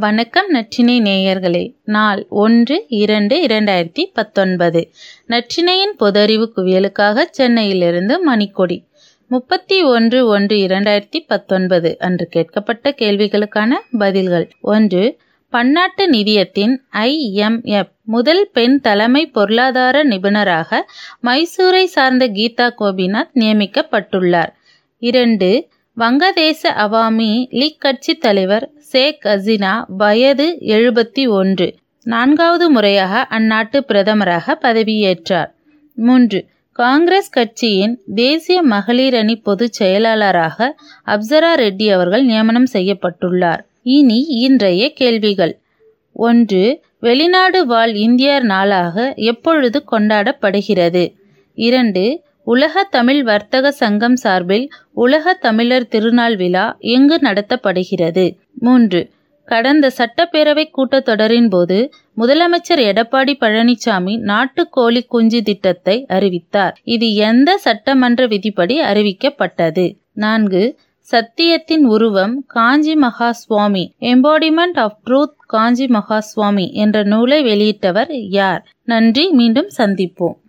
வணக்கம் நற்றினை நேயர்களே. நாள் ஒன்று இரண்டு இரண்டாயிரத்தி பத்தொன்பது. நற்றினையின் பொதறிவு குவியலுக்காக சென்னையிலிருந்து மணிக்கொடி. முப்பத்தி ஒன்று ஒன்று இரண்டாயிரத்தி பத்தொன்பது அன்று கேட்கப்பட்ட கேள்விகளுக்கான பதில்கள். ஒன்று பன்னாட்டு நிதியத்தின் ஐஎம்எஃப் முதல் பெண் தலைமை பொருளாதார நிபுணராக மைசூரை சார்ந்த கீதா கோபிநாத் நியமிக்கப்பட்டுள்ளார். இரண்டு வங்கதேச அவாமி லீக் கட்சி தலைவர் ஷேக் ஹசீனா வயது எழுபத்தி ஒன்று. நான்காவது முறையாக அந்நாட்டு பிரதமராக பதவியேற்றார். மூன்று. காங்கிரஸ் கட்சியின் தேசிய மகளிர் அணி பொதுச் செயலாளராக அப்சரா ரெட்டி அவர்கள் நியமனம் செய்யப்பட்டுள்ளார். இனி இன்றைய கேள்விகள். ஒன்று. வெளிநாடு வாழ் இந்தியர் நாளாக எப்பொழுது கொண்டாடப்படுகிறது? இரண்டு. உலக தமிழ் வர்த்தக சங்கம் சார்பில் உலக தமிழர் திருநாள் விழா எங்கு நடத்தப்படுகிறது. மூன்று. கடந்த சட்டப்பேரவை கூட்டத்தொடரின் போது முதலமைச்சர் எடப்பாடி பழனிசாமி நாட்டுக்கோழி குஞ்சு திட்டத்தை அறிவித்தார். இது எந்த சட்டமன்ற விதிப்படி அறிவிக்கப்பட்டது? நான்கு. சத்தியத்தின் உருவம் Kanchi Maha Swami embodiment of truth Kanchi Maha Swami என்ற நூலை வெளியிட்டவர் யார்? நன்றி மீண்டும் சந்திப்போம்.